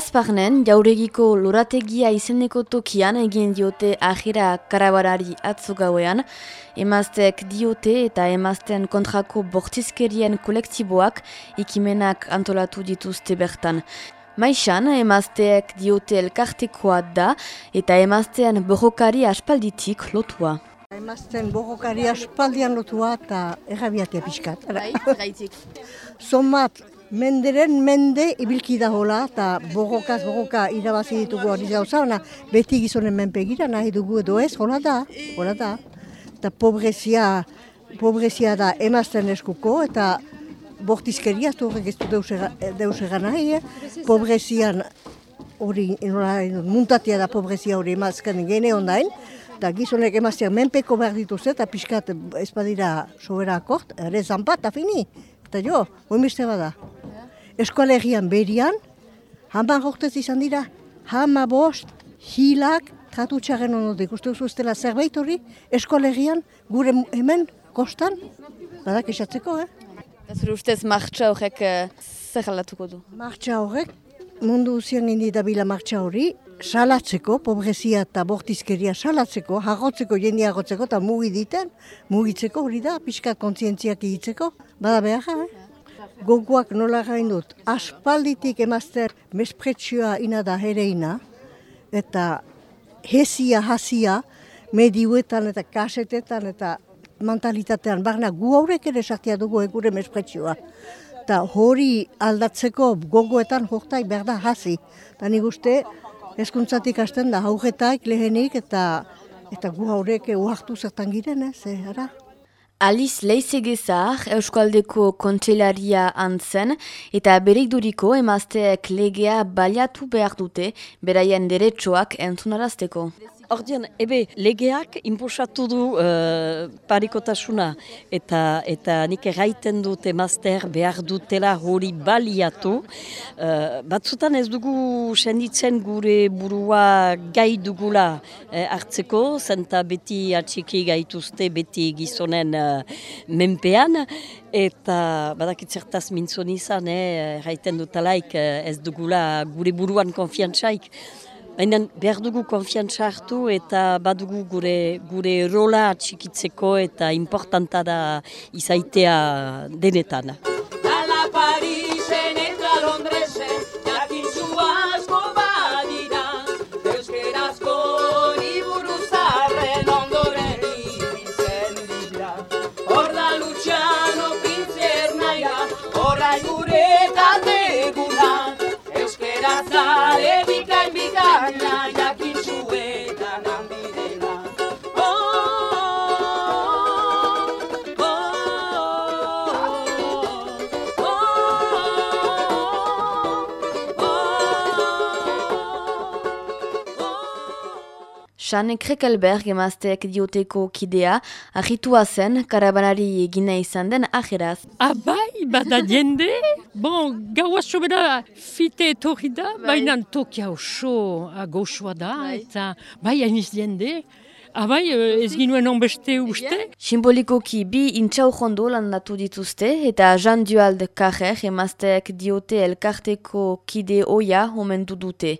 Gazparnen, jauregiko lorategia izeneko tokian egin diote ahira karabarari atzo gauean, emazteek diote eta emazten kontrako bortizkerien kolektiboak ikimenak antolatu dituzte bertan. Maixan, emazteek diote elkartekoa da eta emaztean borrokari aspalditik lotua. Emazten borrokari aspaldian lotua eta errabiatea pixkat. Bai, gaitik. Somat, menderen mende ibilki da hola eta borrokaz borroka irabazi ditugu hori gauza, ona beti gizonen menpegira nahi dugu edo ez, hola da, hola da. Eta pobrezia, pobrezia da emazten eskuko eta bortizkeria, ez horrek ez du deus nahi, eh? pobrezian hori, nola, muntatia da pobrezia hori emazken gene ondain, eta gizonek emazteak menpeko behar dituzte eta pixkat ez badira sobera akort, ere zanpa eta fini. Eta jo, hori beste bada. Eskoalegian berian, hamar urtez izan dira, hama bost, hilak, tratu txarren onotik. Uste duzu ez dela zerbait hori, eskoalegian, gure hemen, kostan, badak esatzeko, eh? Zure ustez martxa horrek eh, zer aldatuko du? Martxa horrek, mundu uzian indi dabila martxa hori, salatzeko, pobrezia eta bortizkeria salatzeko, harrotzeko, jende harrotzeko eta mugiditen, mugitzeko hori da, pixkat kontzientziak egitzeko, bada behar, eh? Gogoak nola gain dut, aspalditik emazter mespretsioa ina da hereina, eta hesia, hasia, medioetan eta kasetetan eta mentalitatean, barna gu haurek ere sartia dugu egure mespretsioa. Eta hori aldatzeko gogoetan jortai behar da hasi. Eta nik uste eskuntzatik hasten da haurretaik lehenik eta eta gu haurek uhartu zertan giren, ez, eh, ara? Aliz Leizegezar, Euskaldeko kontseilaria antzen, eta bereiduriko emazteek legea baliatu behar dute, beraien deretsoak entzunarazteko. Ordean, ebe, legeak inposatu du uh, parikotasuna eta eta nik erraiten dut emazter behar dutela hori baliatu. Uh, batzutan ez dugu senditzen gure burua gai dugula eh, hartzeko, zenta beti atxiki gaituzte beti gizonen uh, menpean, eta badakitzertaz mintzon izan, eh, erraiten dutalaik eh, ez dugula gure buruan konfiantzaik. Baina behar dugu konfiantza hartu eta badugu gure, gure rola txikitzeko eta importanta da izaitea denetan. Dala Parisen eta Londresen, jakintzu asko badira, euskerazko liburu zarren ondoren ibiltzen dira. Hor da Luciano Pintzer naia, orain gure taldeguna, euskera zale Sane Krekelberg emazteek dioteko kidea, ahitua zen karabanari egina izan den ajeraz. Abai, bada jende, bon, gaua sobera fite etorri da, baina tokia oso goxoa da, eta bai hainiz jende, abai eh, ez ginuen onbeste uste, Simbolikoki bi intxau jondo landatu dituzte eta Jean Duald Kajer emazteek diote elkarteko kide oia omendu dute.